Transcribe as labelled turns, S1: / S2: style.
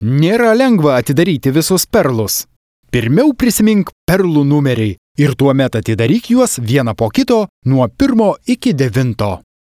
S1: Nėra lengva atidaryti visus perlus. Pirmiau prisimink perlų numeriai ir tuomet atidaryk juos vieną po kito nuo pirmo iki devinto.